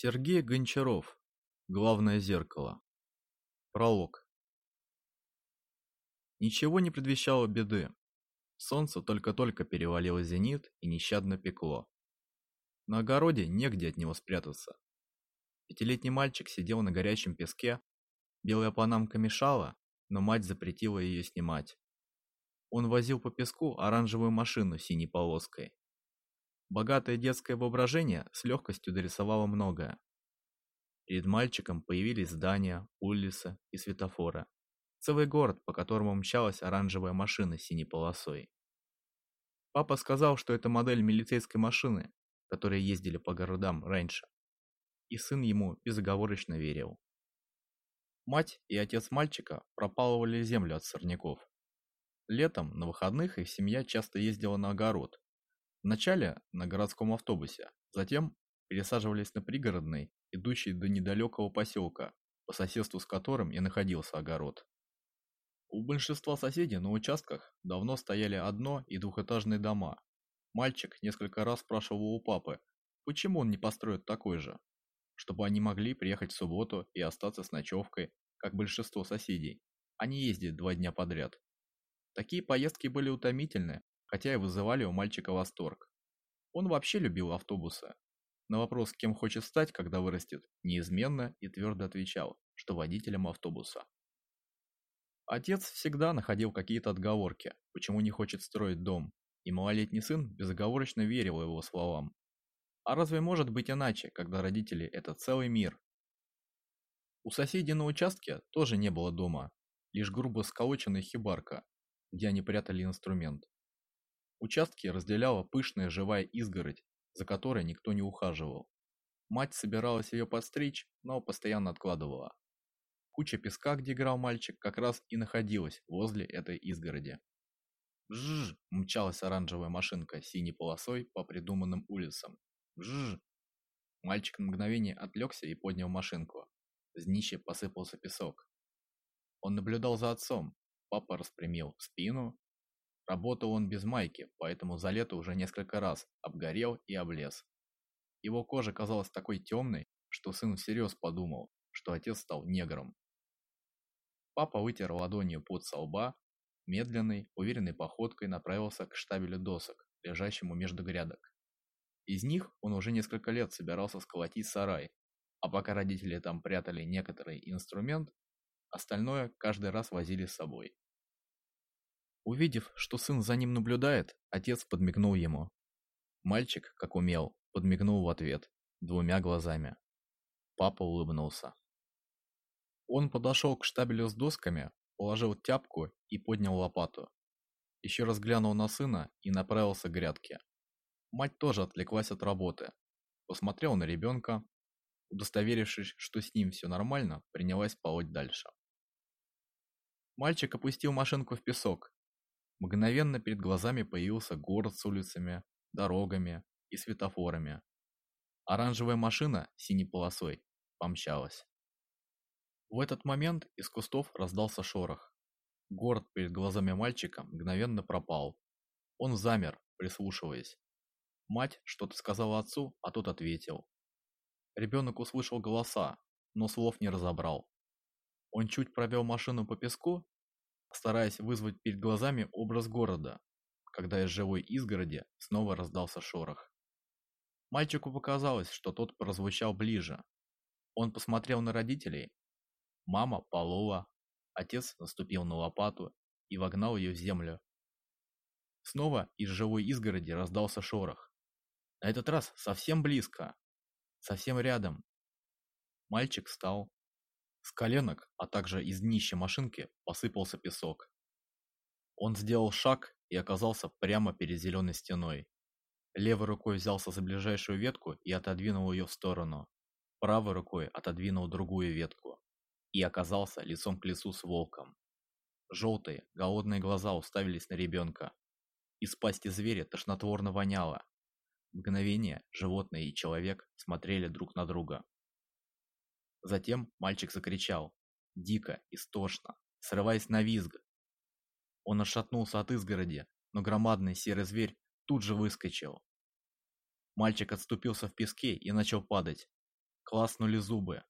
Сергей Гончаров. Главное зеркало. Пролог. Ничего не предвещало беды. Солнце только-только перевалило зенит и нещадно пекло. На огороде негде от него спрятаться. Пятилетний мальчик сидел на горячем песке. Белая панамка мешала, но мать запретила ее снимать. Он возил по песку оранжевую машину с синей полоской. Богатое детское воображение с легкостью дорисовало многое. Перед мальчиком появились здания, улицы и светофоры. Целый город, по которому мчалась оранжевая машина с синей полосой. Папа сказал, что это модель милицейской машины, которые ездили по городам раньше. И сын ему безоговорочно верил. Мать и отец мальчика пропалывали землю от сорняков. Летом на выходных их семья часто ездила на огород, Вначале на городском автобусе, затем пересаживались на пригородный, идущий до недалекого поселка, по соседству с которым и находился огород. У большинства соседей на участках давно стояли одно- и двухэтажные дома. Мальчик несколько раз спрашивал у папы, почему он не построит такой же, чтобы они могли приехать в субботу и остаться с ночевкой, как большинство соседей, а не ездить два дня подряд. Такие поездки были утомительны, хотя и вызывали у мальчика восторг. Он вообще любил автобусы. На вопрос, кем хочет стать, когда вырастет, неизменно и твердо отвечал, что водителем автобуса. Отец всегда находил какие-то отговорки, почему не хочет строить дом, и малолетний сын безоговорочно верил его словам. А разве может быть иначе, когда родители – это целый мир? У соседей на участке тоже не было дома, лишь грубо сколоченная хибарка, где они прятали инструмент. Участки разделяла пышная живая изгородь, за которой никто не ухаживал. Мать собиралась ее подстричь, но постоянно откладывала. Куча песка, где играл мальчик, как раз и находилась возле этой изгороди. Бжж! мчалась оранжевая машинка синей полосой по придуманным улицам. Бжж! Мальчик на мгновение отвлекся и поднял машинку. С днища посыпался песок. Он наблюдал за отцом. Папа распрямил спину, Работал он без майки, поэтому за лето уже несколько раз обгорел и облез. Его кожа казалась такой темной, что сын всерьез подумал, что отец стал негром. Папа вытер ладонью пот со лба, медленной, уверенной походкой направился к штабелю досок, лежащему между грядок. Из них он уже несколько лет собирался сколотить сарай, а пока родители там прятали некоторый инструмент, остальное каждый раз возили с собой. Увидев, что сын за ним наблюдает, отец подмигнул ему. Мальчик, как умел, подмигнул в ответ, двумя глазами. Папа улыбнулся. Он подошел к штабелю с досками, положил тяпку и поднял лопату. Еще раз глянул на сына и направился к грядке. Мать тоже отвлеклась от работы. Посмотрел на ребенка, удостоверившись, что с ним все нормально, принялась полоть дальше. Мальчик опустил машинку в песок Мгновенно перед глазами появился город с улицами, дорогами и светофорами. Оранжевая машина с синей полосой помчалась. В этот момент из кустов раздался шорох. Город перед глазами мальчика мгновенно пропал. Он замер, прислушиваясь. Мать что-то сказала отцу, а тот ответил. Ребенок услышал голоса, но слов не разобрал. Он чуть провел машину по песку стараясь вызвать перед глазами образ города, когда из живой изгороди снова раздался шорох. Мальчику показалось, что тот прозвучал ближе. Он посмотрел на родителей. Мама полола, отец наступил на лопату и вогнал ее в землю. Снова из живой изгороди раздался шорох. На этот раз совсем близко, совсем рядом. Мальчик встал, с коленок, а также из днища машинки посыпался песок. Он сделал шаг и оказался прямо перед зеленой стеной. Левой рукой взялся за ближайшую ветку и отодвинул ее в сторону. Правой рукой отодвинул другую ветку и оказался лицом к лицу с волком. Желтые, голодные глаза уставились на ребенка. Из пасти зверя тошнотворно воняло. мгновение животное и человек смотрели друг на друга. Затем мальчик закричал, дико, истошно, срываясь на визг. Он отшатнулся от изгороди, но громадный серый зверь тут же выскочил. Мальчик отступился в песке и начал падать. Класнули зубы.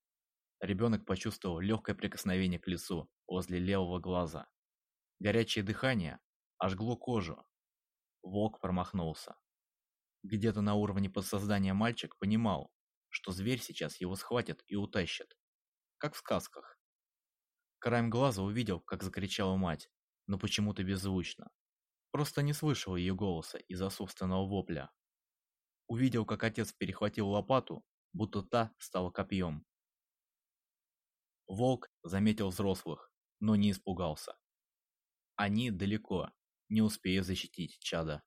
Ребенок почувствовал легкое прикосновение к лицу возле левого глаза. Горячее дыхание ожгло кожу. Волк промахнулся. Где-то на уровне подсознания мальчик понимал, что зверь сейчас его схватит и утащит. Как в сказках. Краем глаза увидел, как закричала мать, но почему-то беззвучно. Просто не слышал ее голоса из-за собственного вопля. Увидел, как отец перехватил лопату, будто та стала копьем. Волк заметил взрослых, но не испугался. Они далеко, не успея защитить чада.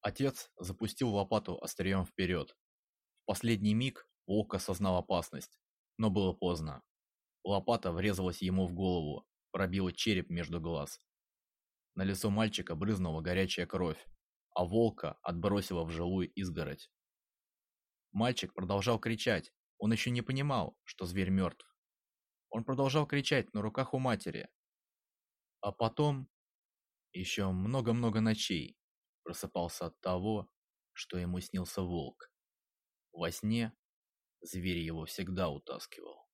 Отец запустил лопату острием вперед. Последний миг волк осознал опасность, но было поздно. Лопата врезалась ему в голову, пробила череп между глаз. На лицо мальчика брызнула горячая кровь, а волка отбросила в жилую изгородь. Мальчик продолжал кричать, он еще не понимал, что зверь мертв. Он продолжал кричать на руках у матери. А потом, еще много-много ночей, просыпался от того, что ему снился волк. Во сне зверь его всегда утаскивал.